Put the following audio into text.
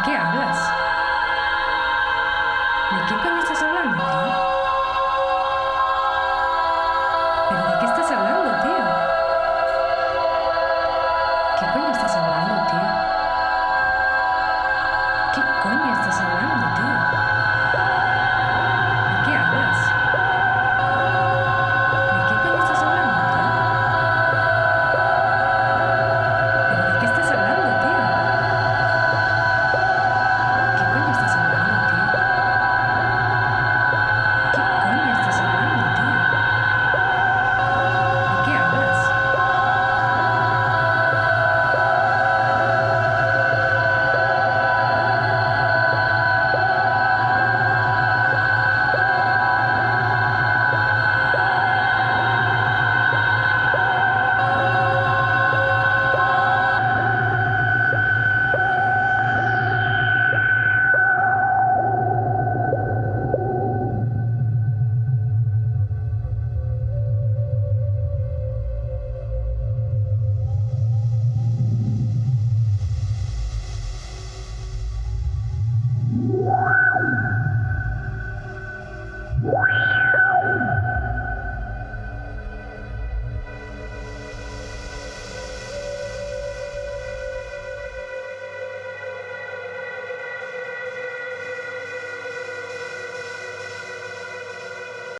¿De qué hablas? ¿De qué coño